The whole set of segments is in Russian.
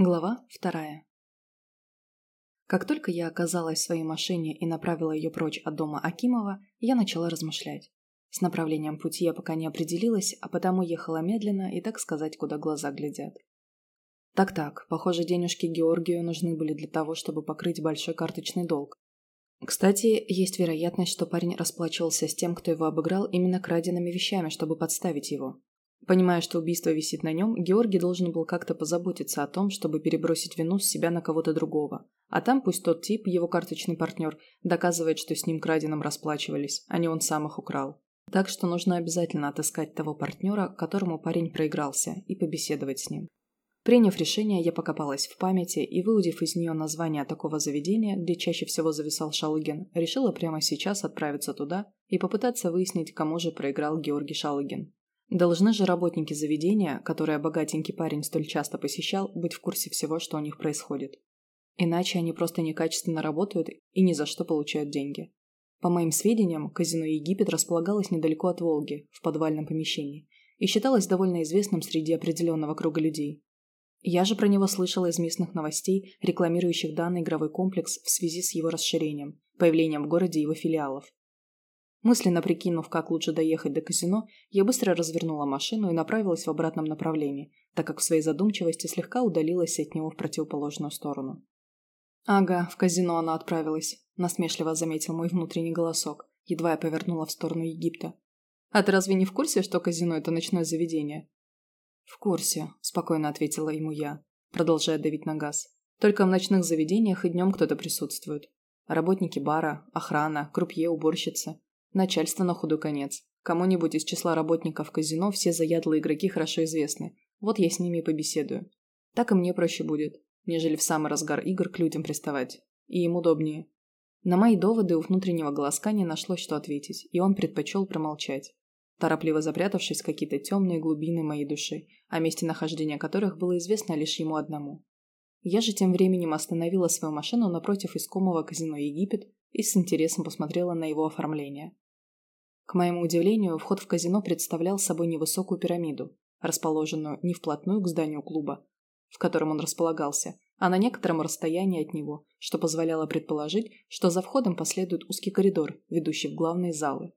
Глава вторая. Как только я оказалась в своей машине и направила ее прочь от дома Акимова, я начала размышлять. С направлением пути я пока не определилась, а потому ехала медленно и, так сказать, куда глаза глядят. Так-так, похоже, денежки Георгию нужны были для того, чтобы покрыть большой карточный долг. Кстати, есть вероятность, что парень расплачивался с тем, кто его обыграл именно краденными вещами, чтобы подставить его. Понимая, что убийство висит на нем, Георгий должен был как-то позаботиться о том, чтобы перебросить вину с себя на кого-то другого. А там пусть тот тип, его карточный партнер, доказывает, что с ним краденым расплачивались, а не он сам их украл. Так что нужно обязательно отыскать того партнера, которому парень проигрался, и побеседовать с ним. Приняв решение, я покопалась в памяти и, выудив из нее название такого заведения, где чаще всего зависал Шалыгин, решила прямо сейчас отправиться туда и попытаться выяснить, кому же проиграл Георгий Шалыгин. Должны же работники заведения, которое богатенький парень столь часто посещал, быть в курсе всего, что у них происходит. Иначе они просто некачественно работают и ни за что получают деньги. По моим сведениям, казино «Египет» располагалось недалеко от Волги, в подвальном помещении, и считалось довольно известным среди определенного круга людей. Я же про него слышала из местных новостей, рекламирующих данный игровой комплекс в связи с его расширением, появлением в городе его филиалов. Мысленно прикинув, как лучше доехать до казино, я быстро развернула машину и направилась в обратном направлении, так как в своей задумчивости слегка удалилась от него в противоположную сторону. «Ага, в казино она отправилась», – насмешливо заметил мой внутренний голосок, едва я повернула в сторону Египта. «А ты разве не в курсе, что казино – это ночное заведение?» «В курсе», – спокойно ответила ему я, продолжая давить на газ. «Только в ночных заведениях и днем кто-то присутствует. Работники бара, охрана, крупье, уборщицы. Начальство на худой конец. Кому-нибудь из числа работников казино все заядлые игроки хорошо известны. Вот я с ними побеседую. Так и мне проще будет, нежели в самый разгар игр к людям приставать. И им удобнее. На мои доводы у внутреннего голоска не нашлось, что ответить, и он предпочел промолчать, торопливо запрятавшись в какие-то темные глубины моей души, о месте нахождения которых было известно лишь ему одному. Я же тем временем остановила свою машину напротив искомого казино «Египет» и с интересом посмотрела на его оформление. К моему удивлению, вход в казино представлял собой невысокую пирамиду, расположенную не вплотную к зданию клуба, в котором он располагался, а на некотором расстоянии от него, что позволяло предположить, что за входом последует узкий коридор, ведущий в главные залы.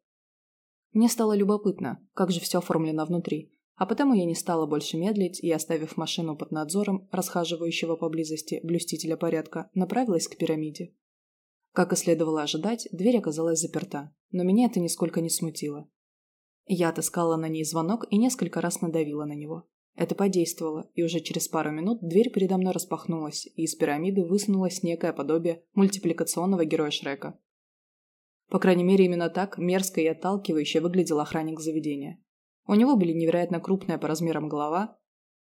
Мне стало любопытно, как же все оформлено внутри, а потому я не стала больше медлить и, оставив машину под надзором расхаживающего поблизости блюстителя порядка, направилась к пирамиде. Как и следовало ожидать, дверь оказалась заперта, но меня это нисколько не смутило. Я отыскала на ней звонок и несколько раз надавила на него. Это подействовало, и уже через пару минут дверь передо мной распахнулась, и из пирамиды высунулось некое подобие мультипликационного героя Шрека. По крайней мере, именно так мерзко и отталкивающе выглядел охранник заведения. У него были невероятно крупная по размерам голова,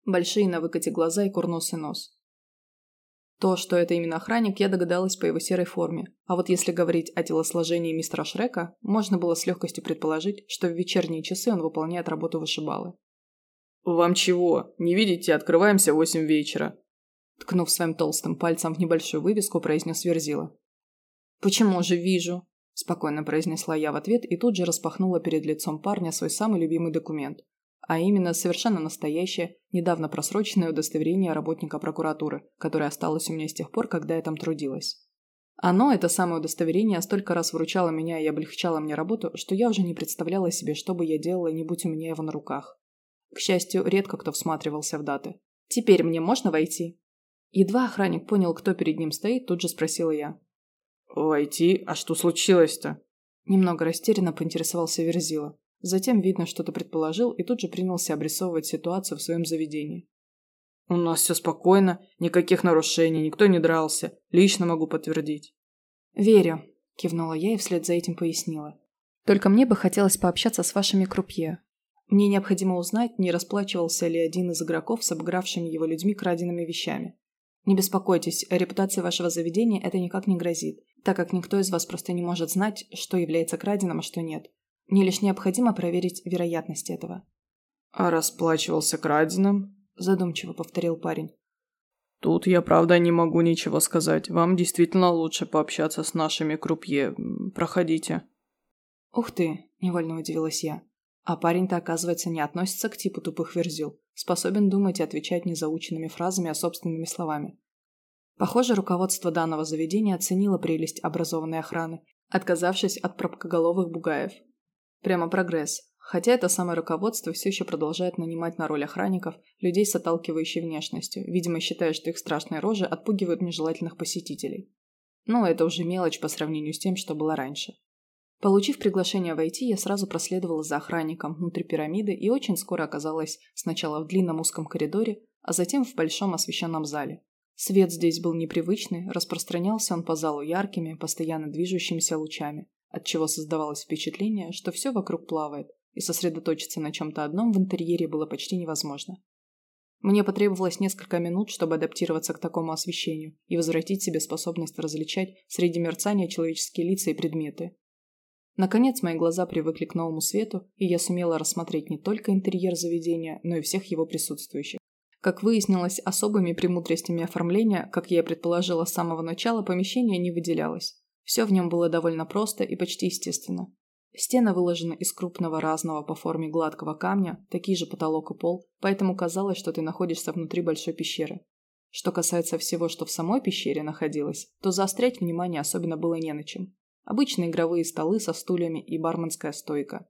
большие на выкате глаза и курносый нос. То, что это именно охранник, я догадалась по его серой форме. А вот если говорить о телосложении мистера Шрека, можно было с легкостью предположить, что в вечерние часы он выполняет работу вышибалы. «Вам чего? Не видите? Открываемся в восемь вечера!» Ткнув своим толстым пальцем в небольшую вывеску, произнес Верзила. «Почему же вижу?» – спокойно произнесла я в ответ и тут же распахнула перед лицом парня свой самый любимый документ а именно совершенно настоящее, недавно просроченное удостоверение работника прокуратуры, которое осталось у меня с тех пор, когда я там трудилась. Оно, это самое удостоверение, столько раз выручало меня и облегчало мне работу, что я уже не представляла себе, что бы я делала, не будь у меня его на руках. К счастью, редко кто всматривался в даты. «Теперь мне можно войти?» Едва охранник понял, кто перед ним стоит, тут же спросила я. «Войти? А что случилось-то?» Немного растерянно поинтересовался Верзила. Затем, видно, что-то предположил и тут же принялся обрисовывать ситуацию в своем заведении. «У нас все спокойно, никаких нарушений, никто не дрался. Лично могу подтвердить». «Верю», – кивнула я и вслед за этим пояснила. «Только мне бы хотелось пообщаться с вашими крупье. Мне необходимо узнать, не расплачивался ли один из игроков с обыгравшими его людьми краденными вещами. Не беспокойтесь, репутации вашего заведения это никак не грозит, так как никто из вас просто не может знать, что является краденым, а что нет. Мне лишь необходимо проверить вероятность этого. «А расплачивался краденым?» – задумчиво повторил парень. «Тут я, правда, не могу ничего сказать. Вам действительно лучше пообщаться с нашими крупье. Проходите». «Ух ты!» – невольно удивилась я. А парень-то, оказывается, не относится к типу тупых верзил. способен думать и отвечать незаученными фразами, а собственными словами. Похоже, руководство данного заведения оценило прелесть образованной охраны, отказавшись от пробкоголовых бугаев. Прямо прогресс. Хотя это самое руководство все еще продолжает нанимать на роль охранников людей с отталкивающей внешностью, видимо считая, что их страшные рожи отпугивают нежелательных посетителей. Но это уже мелочь по сравнению с тем, что было раньше. Получив приглашение войти, я сразу проследовала за охранником внутри пирамиды и очень скоро оказалась сначала в длинном узком коридоре, а затем в большом освещенном зале. Свет здесь был непривычный, распространялся он по залу яркими, постоянно движущимися лучами, отчего создавалось впечатление, что все вокруг плавает, и сосредоточиться на чем-то одном в интерьере было почти невозможно. Мне потребовалось несколько минут, чтобы адаптироваться к такому освещению и возвратить себе способность различать среди мерцания человеческие лица и предметы. Наконец, мои глаза привыкли к новому свету, и я сумела рассмотреть не только интерьер заведения, но и всех его присутствующих. Как выяснилось, особыми премудростями оформления, как я предположила с самого начала, помещение не выделялось. Все в нем было довольно просто и почти естественно. Стены выложены из крупного разного по форме гладкого камня, такие же потолок и пол, поэтому казалось, что ты находишься внутри большой пещеры. Что касается всего, что в самой пещере находилось, то заострять внимание особенно было не на чем. Обычные игровые столы со стульями и барменская стойка.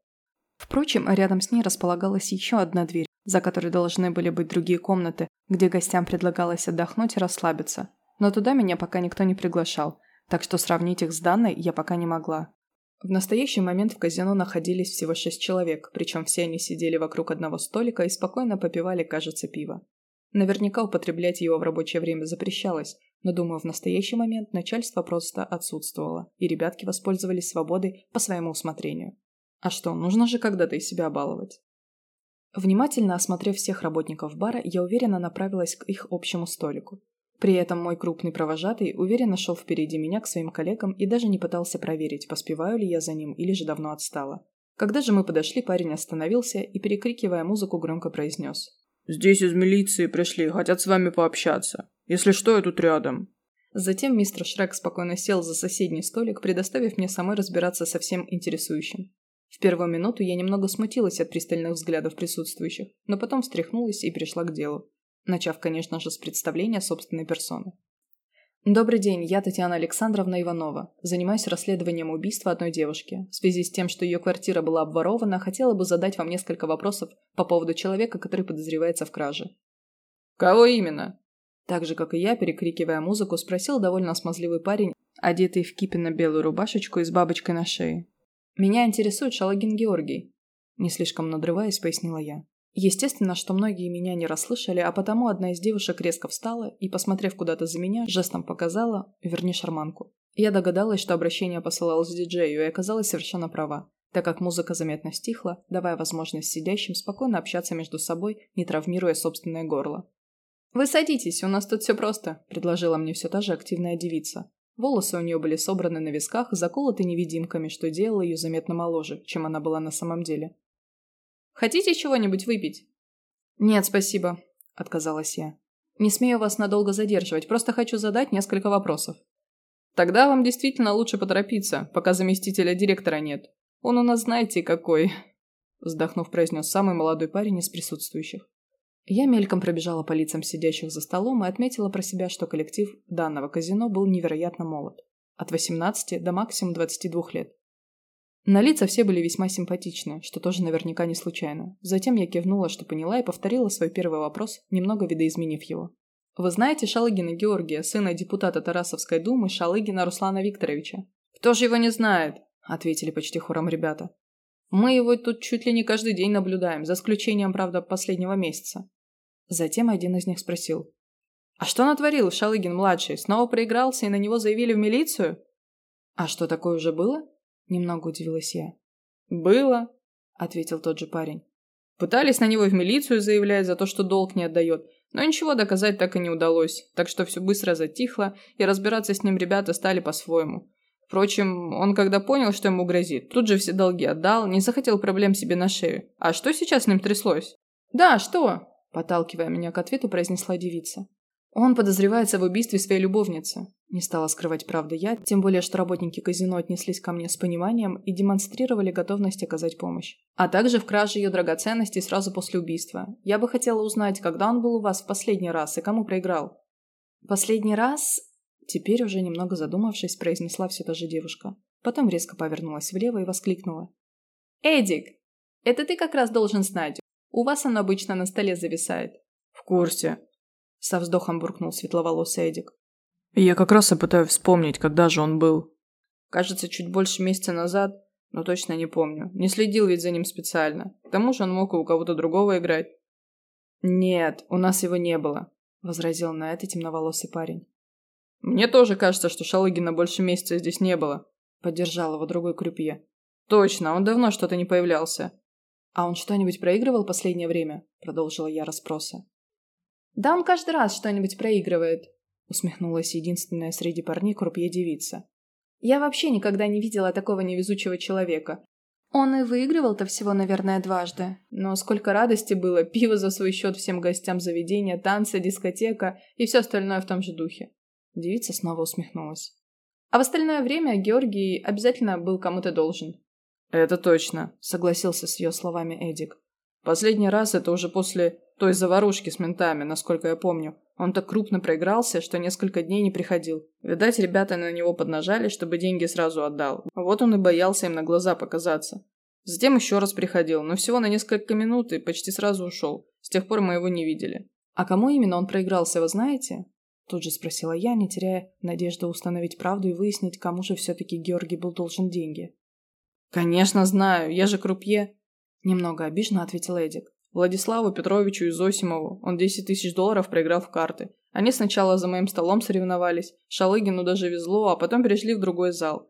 Впрочем, рядом с ней располагалась еще одна дверь, за которой должны были быть другие комнаты, где гостям предлагалось отдохнуть и расслабиться. Но туда меня пока никто не приглашал, так что сравнить их с данной я пока не могла. В настоящий момент в казино находились всего шесть человек, причем все они сидели вокруг одного столика и спокойно попивали, кажется, пиво. Наверняка употреблять его в рабочее время запрещалось, но, думаю, в настоящий момент начальство просто отсутствовало, и ребятки воспользовались свободой по своему усмотрению. А что, нужно же когда-то и себя баловать. Внимательно осмотрев всех работников бара, я уверенно направилась к их общему столику. При этом мой крупный провожатый уверенно шел впереди меня к своим коллегам и даже не пытался проверить, поспеваю ли я за ним или же давно отстала. Когда же мы подошли, парень остановился и, перекрикивая музыку, громко произнес. «Здесь из милиции пришли, хотят с вами пообщаться. Если что, я тут рядом». Затем мистер Шрек спокойно сел за соседний столик, предоставив мне самой разбираться со всем интересующим. В первую минуту я немного смутилась от пристальных взглядов присутствующих, но потом встряхнулась и перешла к делу начав, конечно же, с представления собственной персоны. Добрый день, я Татьяна Александровна Иванова. Занимаюсь расследованием убийства одной девушки. В связи с тем, что ее квартира была обворована, хотела бы задать вам несколько вопросов по поводу человека, который подозревается в краже. Кого именно? Так же, как и я, перекрикивая музыку, спросил довольно смазливый парень, одетый в кипенно-белую рубашечку и с бабочкой на шее. «Меня интересует Шалагин Георгий», – не слишком надрываясь, пояснила я. Естественно, что многие меня не расслышали, а потому одна из девушек резко встала и, посмотрев куда-то за меня, жестом показала «верни шарманку». Я догадалась, что обращение посылалось диджею, и оказалась совершенно права, так как музыка заметно стихла, давая возможность сидящим спокойно общаться между собой, не травмируя собственное горло. «Вы садитесь, у нас тут все просто», – предложила мне все та же активная девица. Волосы у нее были собраны на висках, заколоты невидимками, что делало ее заметно моложе, чем она была на самом деле. Хотите чего-нибудь выпить?» «Нет, спасибо», – отказалась я. «Не смею вас надолго задерживать, просто хочу задать несколько вопросов». «Тогда вам действительно лучше поторопиться, пока заместителя директора нет. Он у нас знаете какой», – вздохнув, произнес самый молодой парень из присутствующих. Я мельком пробежала по лицам сидящих за столом и отметила про себя, что коллектив данного казино был невероятно молод. От 18 до максимум 22 лет. На лица все были весьма симпатичны, что тоже наверняка не случайно. Затем я кивнула, что поняла, и повторила свой первый вопрос, немного видоизменив его. «Вы знаете Шалыгина Георгия, сына депутата Тарасовской думы Шалыгина Руслана Викторовича?» «Кто же его не знает?» – ответили почти хором ребята. «Мы его тут чуть ли не каждый день наблюдаем, за исключением, правда, последнего месяца». Затем один из них спросил. «А что натворил Шалыгин-младший? Снова проигрался и на него заявили в милицию?» «А что такое уже было?» Немного удивилась я. «Было», — ответил тот же парень. «Пытались на него в милицию заявлять за то, что долг не отдает, но ничего доказать так и не удалось, так что все быстро затихло, и разбираться с ним ребята стали по-своему. Впрочем, он когда понял, что ему грозит, тут же все долги отдал, не захотел проблем себе на шею. А что сейчас с ним тряслось?» «Да, что?» – подталкивая меня к ответу, произнесла девица. Он подозревается в убийстве своей любовницы. Не стала скрывать правду я, тем более, что работники казино отнеслись ко мне с пониманием и демонстрировали готовность оказать помощь. А также в краже ее драгоценностей сразу после убийства. Я бы хотела узнать, когда он был у вас в последний раз и кому проиграл. Последний раз... Теперь уже немного задумавшись, произнесла все та же девушка. Потом резко повернулась влево и воскликнула. «Эдик, это ты как раз должен знать. У вас оно обычно на столе зависает». «В курсе», со вздохом буркнул светловолосый Эдик. Я как раз и пытаюсь вспомнить, когда же он был. Кажется, чуть больше месяца назад, но точно не помню. Не следил ведь за ним специально. К тому же он мог и у кого-то другого играть. «Нет, у нас его не было», — возразил на это темноволосый парень. «Мне тоже кажется, что Шалыгина больше месяца здесь не было», — поддержал его другой крупье. «Точно, он давно что-то не появлялся». «А он что-нибудь проигрывал последнее время?» — продолжила я расспросы. «Да он каждый раз что-нибудь проигрывает», — усмехнулась единственная среди парней крупье девица. «Я вообще никогда не видела такого невезучего человека. Он и выигрывал-то всего, наверное, дважды. Но сколько радости было, пиво за свой счет всем гостям заведения, танцы, дискотека и все остальное в том же духе». Девица снова усмехнулась. А в остальное время Георгий обязательно был кому-то должен. «Это точно», — согласился с ее словами Эдик. «Последний раз это уже после той заварушки с ментами, насколько я помню. Он так крупно проигрался, что несколько дней не приходил. Видать, ребята на него поднажали, чтобы деньги сразу отдал. Вот он и боялся им на глаза показаться. Затем еще раз приходил, но всего на несколько минут и почти сразу ушел. С тех пор мы его не видели. «А кому именно он проигрался, вы знаете?» Тут же спросила я, не теряя надежды установить правду и выяснить, кому же все-таки Георгий был должен деньги. «Конечно знаю, я же крупье», – немного обиженно ответил Эдик. Владиславу Петровичу и Зосимову. Он 10 тысяч долларов проиграл в карты. Они сначала за моим столом соревновались. Шалыгину даже везло, а потом перешли в другой зал.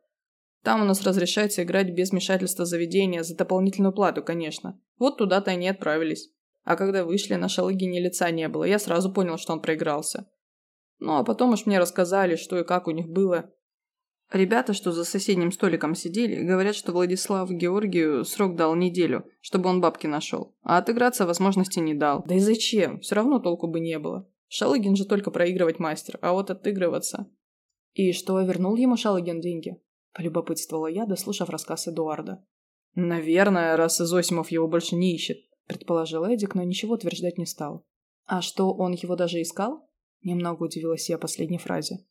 Там у нас разрешается играть без вмешательства заведения, за дополнительную плату, конечно. Вот туда-то они отправились. А когда вышли, на Шалыгине лица не было. Я сразу понял, что он проигрался. Ну, а потом уж мне рассказали, что и как у них было. Ребята, что за соседним столиком сидели, говорят, что Владислав Георгию срок дал неделю, чтобы он бабки нашел. А отыграться возможности не дал. Да и зачем? Все равно толку бы не было. Шалыгин же только проигрывать мастер, а вот отыгрываться... «И что, вернул ему Шалыгин деньги?» – полюбопытствовала я, дослушав рассказ Эдуарда. «Наверное, раз Изосимов его больше не ищет», – предположил Эдик, но ничего утверждать не стал. «А что, он его даже искал?» – немного удивилась я последней фразе.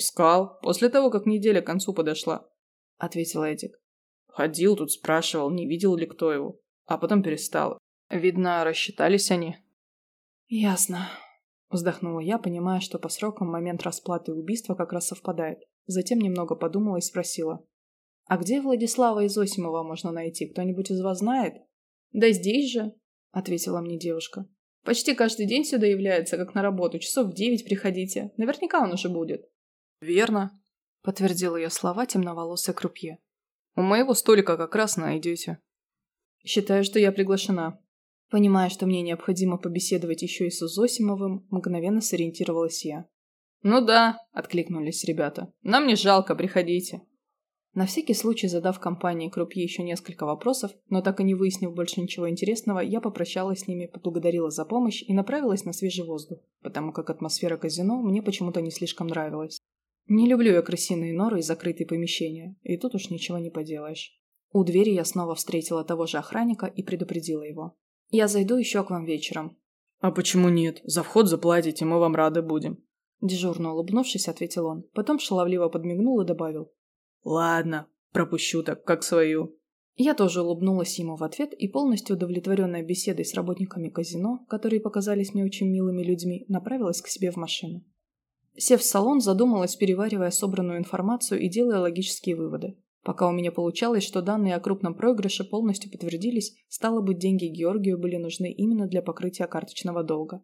«Искал. После того, как неделя к концу подошла», — ответил Эдик. «Ходил тут, спрашивал, не видел ли кто его. А потом перестал. Видно, рассчитались они». «Ясно», — вздохнула я, понимая, что по срокам момент расплаты и убийства как раз совпадает. Затем немного подумала и спросила. «А где Владислава Изосимова можно найти? Кто-нибудь из вас знает?» «Да здесь же», — ответила мне девушка. «Почти каждый день сюда является, как на работу. Часов в девять приходите. Наверняка он уже будет». «Верно», — подтвердил ее слова темноволосая крупье. «У моего столика как раз найдете». «Считаю, что я приглашена». Понимая, что мне необходимо побеседовать еще и с Зосимовым, мгновенно сориентировалась я. «Ну да», — откликнулись ребята. «Нам не жалко, приходите». На всякий случай, задав компании Крупье еще несколько вопросов, но так и не выяснив больше ничего интересного, я попрощалась с ними, поблагодарила за помощь и направилась на свежий воздух, потому как атмосфера казино мне почему-то не слишком нравилась. Не люблю я крысиные норы и закрытые помещения, и тут уж ничего не поделаешь. У двери я снова встретила того же охранника и предупредила его. «Я зайду еще к вам вечером». «А почему нет? За вход заплатите, мы вам рады будем». Дежурно улыбнувшись, ответил он. Потом шаловливо подмигнул и добавил. «Ладно, пропущу так, как свою». Я тоже улыбнулась ему в ответ и, полностью удовлетворенная беседой с работниками казино, которые показались мне очень милыми людьми, направилась к себе в машину. Сев в салон, задумалась, переваривая собранную информацию и делая логические выводы. Пока у меня получалось, что данные о крупном проигрыше полностью подтвердились, стало быть, деньги Георгию были нужны именно для покрытия карточного долга.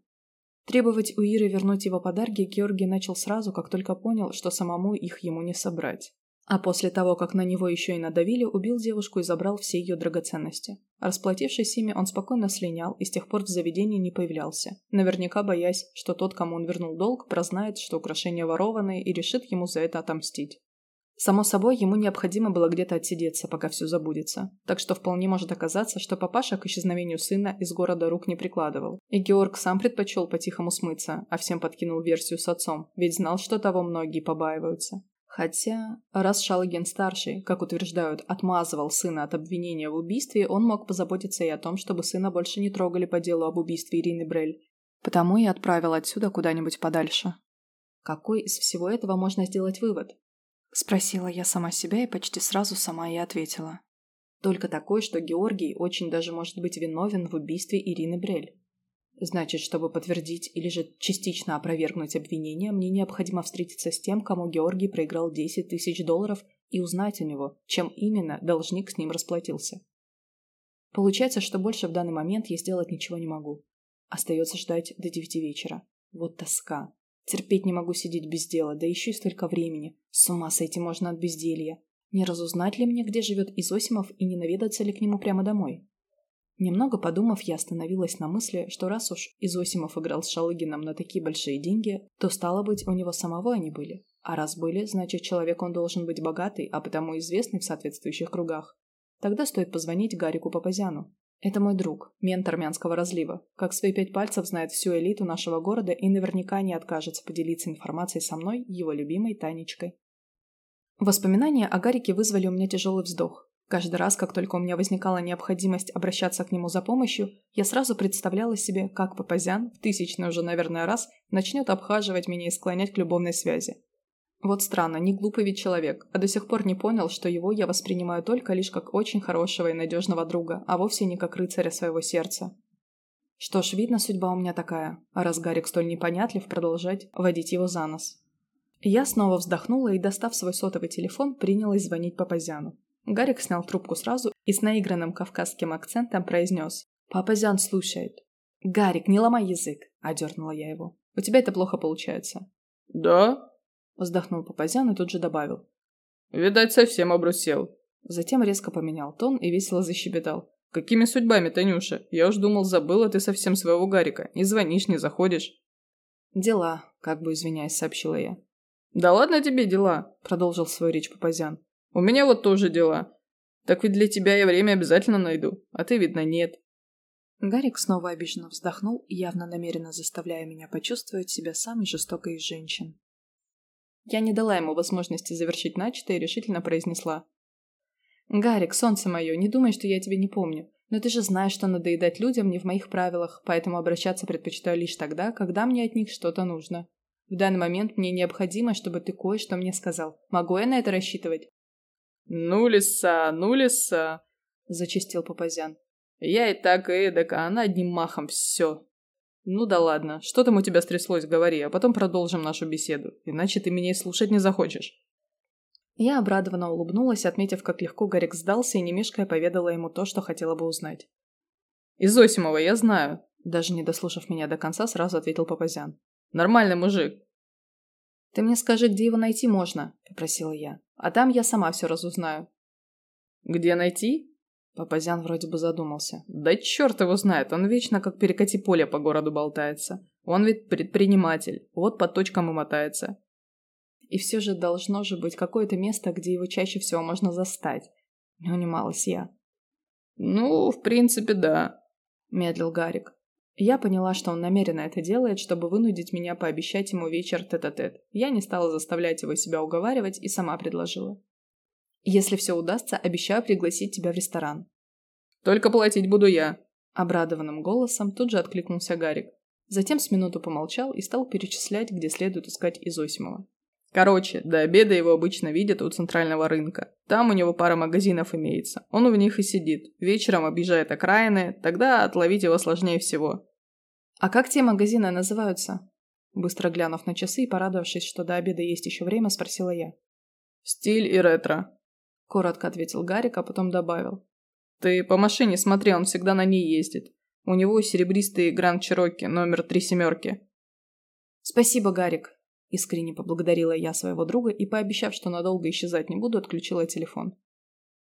Требовать у Иры вернуть его подарки Георгий начал сразу, как только понял, что самому их ему не собрать. А после того, как на него еще и надавили, убил девушку и забрал все ее драгоценности. Расплатившись ими, он спокойно слинял и с тех пор в заведении не появлялся, наверняка боясь, что тот, кому он вернул долг, прознает, что украшения ворованные и решит ему за это отомстить. Само собой, ему необходимо было где-то отсидеться, пока все забудется. Так что вполне может оказаться, что папаша к исчезновению сына из города рук не прикладывал. И Георг сам предпочел по-тихому смыться, а всем подкинул версию с отцом, ведь знал, что того многие побаиваются. Хотя, раз Шалыгин-старший, как утверждают, отмазывал сына от обвинения в убийстве, он мог позаботиться и о том, чтобы сына больше не трогали по делу об убийстве Ирины Брель. Потому и отправил отсюда куда-нибудь подальше. Какой из всего этого можно сделать вывод? Спросила я сама себя и почти сразу сама и ответила. Только такой, что Георгий очень даже может быть виновен в убийстве Ирины Брель. Значит, чтобы подтвердить или же частично опровергнуть обвинение, мне необходимо встретиться с тем, кому Георгий проиграл 10 тысяч долларов и узнать у него, чем именно должник с ним расплатился. Получается, что больше в данный момент я сделать ничего не могу. Остается ждать до девяти вечера. Вот тоска. Терпеть не могу сидеть без дела, да еще и столько времени. С ума сойти можно от безделья. Не разузнать ли мне, где живет Изосимов, и не наведаться ли к нему прямо домой? Немного подумав, я остановилась на мысли, что раз уж Изосимов играл с Шалыгином на такие большие деньги, то, стало быть, у него самого они были. А раз были, значит, человек он должен быть богатый, а потому известный в соответствующих кругах. Тогда стоит позвонить Гарику Папазяну. Это мой друг, мент армянского разлива. Как свои пять пальцев знает всю элиту нашего города и наверняка не откажется поделиться информацией со мной, его любимой Танечкой. Воспоминания о Гарике вызвали у меня тяжелый вздох. Каждый раз, как только у меня возникала необходимость обращаться к нему за помощью, я сразу представляла себе, как Папазян, в тысячный уже, наверное, раз, начнет обхаживать меня и склонять к любовной связи. Вот странно, не глупый ведь человек, а до сих пор не понял, что его я воспринимаю только лишь как очень хорошего и надежного друга, а вовсе не как рыцаря своего сердца. Что ж, видно, судьба у меня такая, а раз Гарик столь непонятлив, продолжать водить его за нос. Я снова вздохнула и, достав свой сотовый телефон, принялась звонить Папазяну. Гарик снял трубку сразу и с наигранным кавказским акцентом произнес. «Папазян слушает». «Гарик, не ломай язык», – одернула я его. «У тебя это плохо получается». «Да?» Вздохнул Папазян и тут же добавил. «Видать, совсем обрусел». Затем резко поменял тон и весело защебетал. «Какими судьбами, Танюша? Я уж думал, забыла ты совсем своего Гарика. Не звонишь, не заходишь». «Дела», – как бы извиняясь, сообщила я. «Да ладно тебе дела», – продолжил свою речь Папазян. «У меня вот тоже дела. Так ведь для тебя я время обязательно найду, а ты, видно, нет». Гарик снова обиженно вздохнул, явно намеренно заставляя меня почувствовать себя самой жестокой из женщин. Я не дала ему возможности завершить начатое и решительно произнесла. «Гарик, солнце мое, не думай, что я тебя не помню. Но ты же знаешь, что надоедать людям не в моих правилах, поэтому обращаться предпочитаю лишь тогда, когда мне от них что-то нужно. В данный момент мне необходимо, чтобы ты кое-что мне сказал. Могу я на это рассчитывать?» «Ну, лиса, ну, лиса!» – зачистил Папазян. «Я и так, и эдак, а она одним махом все. «Ну да ладно, что там у тебя стряслось, говори, а потом продолжим нашу беседу, иначе ты меня и слушать не захочешь». Я обрадованно улыбнулась, отметив, как легко Гарик сдался и не мешкая поведала ему то, что хотела бы узнать. «Из Зосимова я знаю», даже не дослушав меня до конца, сразу ответил Папазян. «Нормальный мужик». «Ты мне скажи, где его найти можно?» – попросила я. «А там я сама все разузнаю». «Где найти?» Папазян вроде бы задумался. Да черт его знает, он вечно как перекати поле по городу болтается. Он ведь предприниматель, вот по точкам и мотается. И все же должно же быть какое-то место, где его чаще всего можно застать. Не унималась я. Ну, в принципе, да, медлил Гарик. Я поняла, что он намеренно это делает, чтобы вынудить меня пообещать ему вечер тет-а-тет. -тет. Я не стала заставлять его себя уговаривать и сама предложила. Если все удастся, обещаю пригласить тебя в ресторан. Только платить буду я. Обрадованным голосом тут же откликнулся Гарик. Затем с минуту помолчал и стал перечислять, где следует искать Изосимова. Короче, до обеда его обычно видят у центрального рынка. Там у него пара магазинов имеется. Он в них и сидит. Вечером объезжает окраины, тогда отловить его сложнее всего. А как те магазины называются? Быстро глянув на часы и порадовавшись, что до обеда есть еще время, спросила я. Стиль и ретро. – коротко ответил Гарик, а потом добавил. «Ты по машине смотри, он всегда на ней ездит. У него серебристый Гранд Чироки, номер три семерки». «Спасибо, Гарик», – искренне поблагодарила я своего друга и, пообещав, что надолго исчезать не буду, отключила телефон.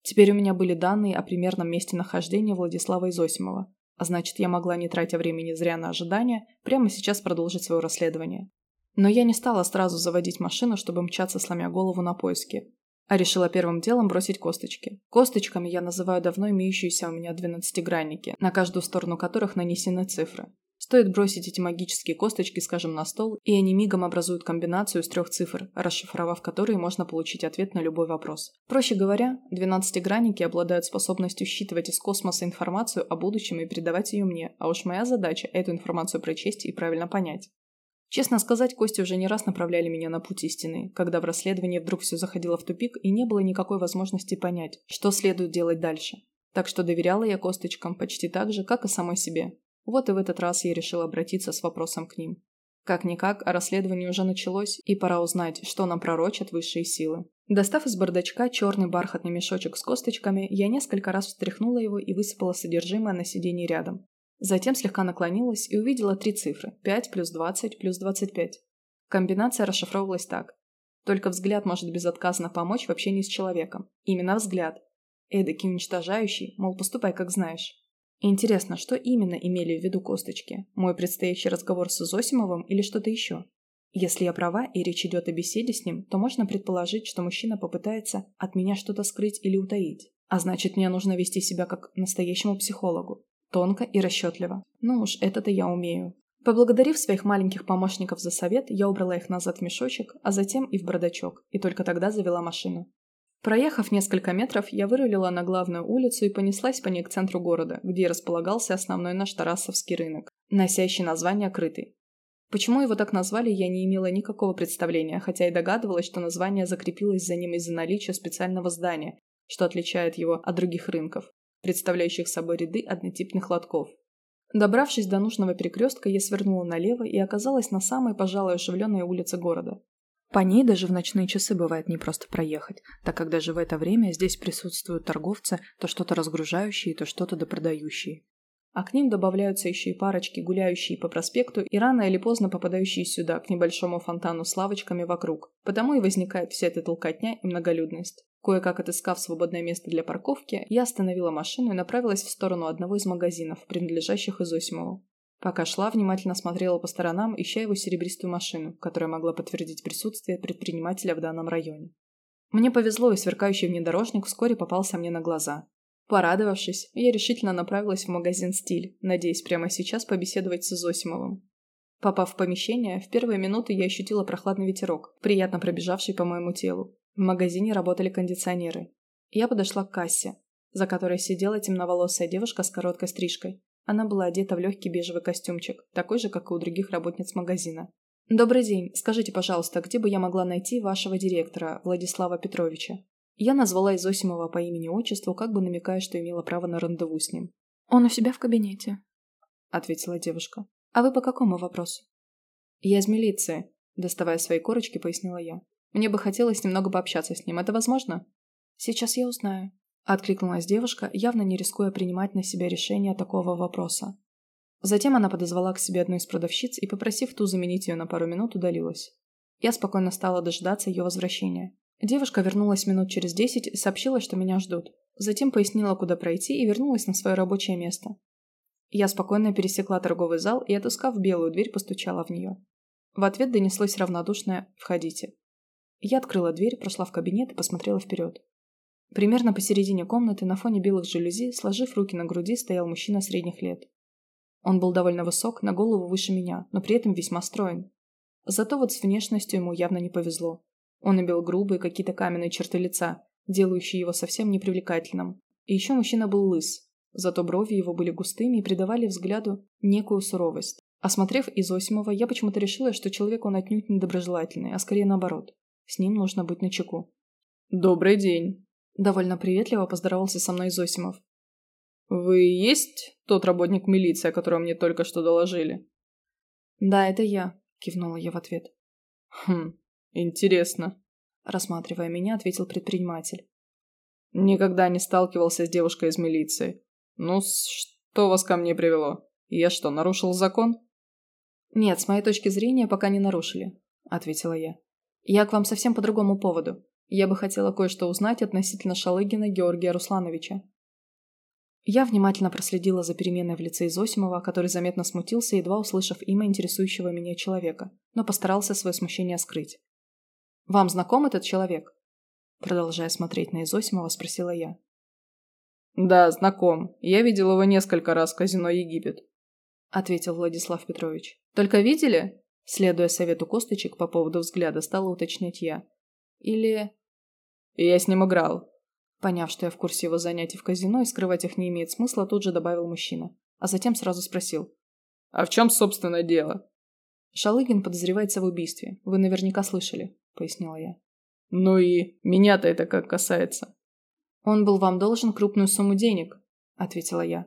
Теперь у меня были данные о примерном месте нахождения Владислава Изосимова, а значит, я могла, не тратя времени зря на ожидания, прямо сейчас продолжить свое расследование. Но я не стала сразу заводить машину, чтобы мчаться, сломя голову на поиски. а решила первым делом бросить косточки. Косточками я называю давно имеющиеся у меня двенадцатигранники, на каждую сторону которых нанесены цифры. Стоит бросить эти магические косточки, скажем, на стол, и они мигом образуют комбинацию из трех цифр, расшифровав которые можно получить ответ на любой вопрос. Проще говоря, двенадцатигранники обладают способностью считывать из космоса информацию о будущем и передавать ее мне, а уж моя задача – эту информацию прочесть и правильно понять. Честно сказать, Кости уже не раз направляли меня на путь истины, когда в расследовании вдруг все заходило в тупик и не было никакой возможности понять, что следует делать дальше. Так что доверяла я косточкам почти так же, как и самой себе. Вот и в этот раз я решила обратиться с вопросом к ним. Как-никак, а расследование уже началось, и пора узнать, что нам пророчат высшие силы. Достав из бардачка черный бархатный мешочек с косточками, я несколько раз встряхнула его и высыпала содержимое на сиденье рядом. Затем слегка наклонилась и увидела три цифры – 5 плюс 20 плюс 25. Комбинация расшифровывалась так. Только взгляд может безотказно помочь в общении с человеком. Именно взгляд. Эдакий уничтожающий, мол, поступай как знаешь. Интересно, что именно имели в виду косточки? Мой предстоящий разговор с Зосимовым или что-то еще? Если я права и речь идет о беседе с ним, то можно предположить, что мужчина попытается от меня что-то скрыть или утаить. А значит, мне нужно вести себя как настоящему психологу. Тонко и расчетливо. Ну уж это-то я умею. Поблагодарив своих маленьких помощников за совет, я убрала их назад в мешочек, а затем и в бардачок, и только тогда завела машину. Проехав несколько метров, я вырулила на главную улицу и понеслась по ней к центру города, где располагался основной наш Тарасовский рынок, носящий название «Крытый». Почему его так назвали, я не имела никакого представления, хотя и догадывалась, что название закрепилось за ним из-за наличия специального здания, что отличает его от других рынков представляющих собой ряды однотипных лотков. Добравшись до нужного перекрестка, я свернула налево и оказалась на самой, пожалуй, оживленной улице города. По ней даже в ночные часы бывает непросто проехать, так как даже в это время здесь присутствуют торговцы, то что-то разгружающие, то что-то допродающие. А к ним добавляются еще и парочки, гуляющие по проспекту и рано или поздно попадающие сюда, к небольшому фонтану с лавочками вокруг. Потому и возникает вся эта толкотня и многолюдность. Кое-как отыскав свободное место для парковки, я остановила машину и направилась в сторону одного из магазинов, принадлежащих Изосимову. Пока шла, внимательно смотрела по сторонам, ища его серебристую машину, которая могла подтвердить присутствие предпринимателя в данном районе. Мне повезло, и сверкающий внедорожник вскоре попался мне на глаза. Порадовавшись, я решительно направилась в магазин «Стиль», надеясь прямо сейчас побеседовать с Изосимовым. Попав в помещение, в первые минуты я ощутила прохладный ветерок, приятно пробежавший по моему телу. В магазине работали кондиционеры. Я подошла к кассе, за которой сидела темноволосая девушка с короткой стрижкой. Она была одета в легкий бежевый костюмчик, такой же, как и у других работниц магазина. «Добрый день. Скажите, пожалуйста, где бы я могла найти вашего директора, Владислава Петровича?» Я назвала Изосимова по имени-отчеству, как бы намекая, что имела право на рандеву с ним. «Он у себя в кабинете», — ответила девушка. «А вы по какому вопросу?» «Я из милиции», — доставая свои корочки, пояснила я. Мне бы хотелось немного пообщаться с ним. Это возможно? Сейчас я узнаю. Откликнулась девушка, явно не рискуя принимать на себя решение такого вопроса. Затем она подозвала к себе одну из продавщиц и, попросив ту заменить ее на пару минут, удалилась. Я спокойно стала дожидаться ее возвращения. Девушка вернулась минут через десять и сообщила, что меня ждут. Затем пояснила, куда пройти, и вернулась на свое рабочее место. Я спокойно пересекла торговый зал и, отыскав белую дверь, постучала в нее. В ответ донеслось равнодушное «Входите». Я открыла дверь, прошла в кабинет и посмотрела вперед. Примерно посередине комнаты, на фоне белых жалюзи, сложив руки на груди, стоял мужчина средних лет. Он был довольно высок, на голову выше меня, но при этом весьма строен. Зато вот с внешностью ему явно не повезло. Он имел грубые какие-то каменные черты лица, делающие его совсем непривлекательным. И еще мужчина был лыс, зато брови его были густыми и придавали взгляду некую суровость. Осмотрев Изосимова, я почему-то решила, что человек он отнюдь не доброжелательный, а скорее наоборот. С ним нужно быть начеку. «Добрый день!» Довольно приветливо поздоровался со мной Зосимов. «Вы есть тот работник милиции, о котором мне только что доложили?» «Да, это я», – кивнула я в ответ. «Хм, интересно», – рассматривая меня, ответил предприниматель. «Никогда не сталкивался с девушкой из милиции. Ну, что вас ко мне привело? Я что, нарушил закон?» «Нет, с моей точки зрения, пока не нарушили», – ответила я. Я к вам совсем по другому поводу. Я бы хотела кое-что узнать относительно Шалыгина Георгия Руслановича. Я внимательно проследила за переменой в лице Изосимова, который заметно смутился, едва услышав имя интересующего меня человека, но постарался свое смущение скрыть. «Вам знаком этот человек?» Продолжая смотреть на Изосимова, спросила я. «Да, знаком. Я видел его несколько раз в казино «Египет», — ответил Владислав Петрович. «Только видели?» Следуя совету косточек по поводу взгляда, стала уточнять я. «Или...» «И я с ним играл». Поняв, что я в курсе его занятий в казино и скрывать их не имеет смысла, тут же добавил мужчина. А затем сразу спросил. «А в чем, собственно, дело?» «Шалыгин подозревается в убийстве. Вы наверняка слышали», — пояснила я. «Ну и меня-то это как касается?» «Он был вам должен крупную сумму денег», — ответила я.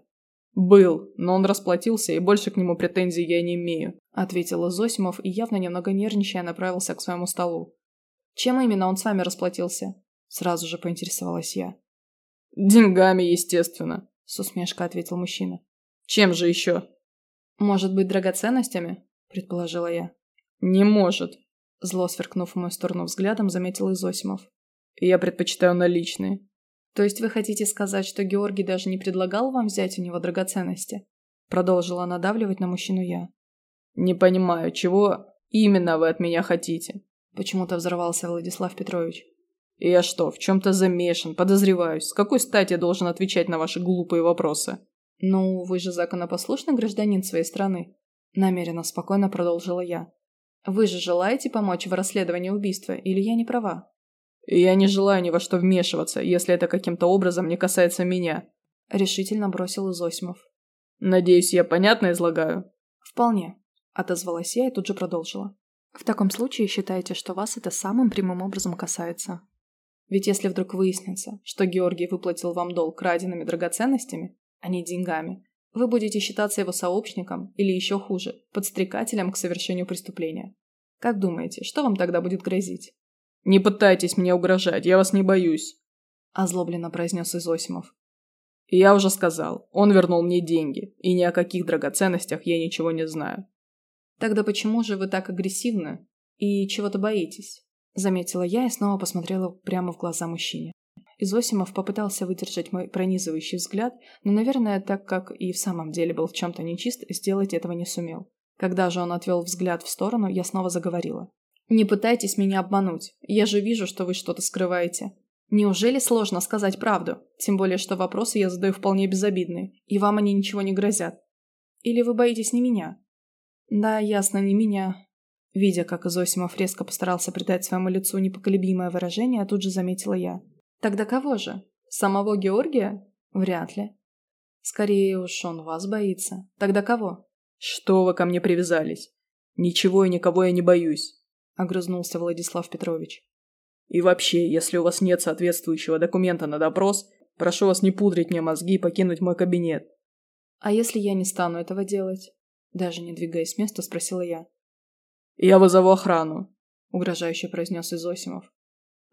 «Был, но он расплатился, и больше к нему претензий я не имею», — ответил Зосимов и явно немного нервничая направился к своему столу. «Чем именно он с вами расплатился?» — сразу же поинтересовалась я. «Деньгами, естественно», — с усмешкой ответил мужчина. «Чем же еще?» «Может быть, драгоценностями?» — предположила я. «Не может», Зло сверкнув в мою сторону взглядом, заметил Изосимов. «Я предпочитаю наличные». «То есть вы хотите сказать, что Георгий даже не предлагал вам взять у него драгоценности?» Продолжила надавливать на мужчину я. «Не понимаю, чего именно вы от меня хотите?» Почему-то взорвался Владислав Петрович. «Я что, в чем-то замешан, подозреваюсь? С какой стати я должен отвечать на ваши глупые вопросы?» «Ну, вы же законопослушный гражданин своей страны», намеренно спокойно продолжила я. Вы же желаете помочь в расследовании убийства, или я не права? Я не желаю ни во что вмешиваться, если это каким-то образом не касается меня. Решительно бросил Изосимов. Надеюсь, я понятно излагаю? Вполне. Отозвалась я и тут же продолжила. В таком случае считайте, что вас это самым прямым образом касается. Ведь если вдруг выяснится, что Георгий выплатил вам долг краденными драгоценностями, а не деньгами, вы будете считаться его сообщником или еще хуже, подстрекателем к совершению преступления. Как думаете, что вам тогда будет грозить? «Не пытайтесь мне угрожать, я вас не боюсь», – озлобленно произнес Изосимов. «Я уже сказал, он вернул мне деньги, и ни о каких драгоценностях я ничего не знаю». «Тогда почему же вы так агрессивны и чего-то боитесь?» Заметила я и снова посмотрела прямо в глаза мужчине. Изосимов попытался выдержать мой пронизывающий взгляд, но, наверное, так как и в самом деле был в чем-то нечист, сделать этого не сумел. Когда же он отвел взгляд в сторону, я снова заговорила. «Не пытайтесь меня обмануть. Я же вижу, что вы что-то скрываете. Неужели сложно сказать правду? Тем более, что вопросы я задаю вполне безобидные, и вам они ничего не грозят. Или вы боитесь не меня?» «Да, ясно, не меня». Видя, как Изосимов резко постарался придать своему лицу непоколебимое выражение, тут же заметила я. Тогда кого же? Самого Георгия? Вряд ли. Скорее уж он вас боится. Тогда кого? Что вы ко мне привязались? Ничего и никого я не боюсь. Огрызнулся Владислав Петрович. И вообще, если у вас нет соответствующего документа на допрос, прошу вас не пудрить мне мозги и покинуть мой кабинет. А если я не стану этого делать? Даже не двигаясь с места, спросила я. Я вызову охрану, угрожающе произнес Изосимов.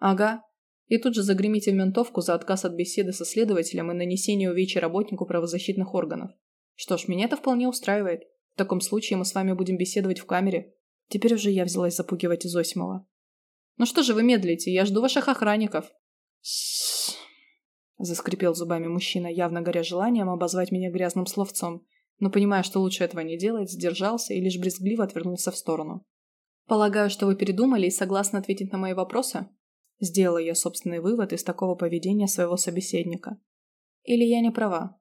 Ага, и тут же загремите в ментовку за отказ от беседы со следователем и нанесение увечья работнику правозащитных органов. Что ж, меня это вполне устраивает. В таком случае мы с вами будем беседовать в камере. Теперь уже я взялась запугивать Изосимова. Ну что же вы медлите? Я жду ваших охранников. Заскрипел зубами мужчина, явно горя желанием обозвать меня грязным словцом, но понимая, что лучше этого не делать, сдержался и лишь брезгливо отвернулся в сторону. Полагаю, что вы передумали и согласны ответить на мои вопросы? Сделала я собственный вывод из такого поведения своего собеседника. Или я не права?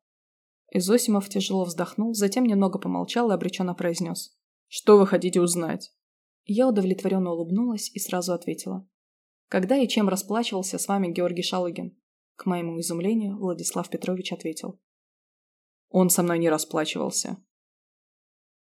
Изосимов тяжело вздохнул, затем немного помолчал и обреченно произнес. «Что вы хотите узнать?» Я удовлетворенно улыбнулась и сразу ответила. «Когда и чем расплачивался с вами Георгий Шалыгин?» К моему изумлению Владислав Петрович ответил. «Он со мной не расплачивался.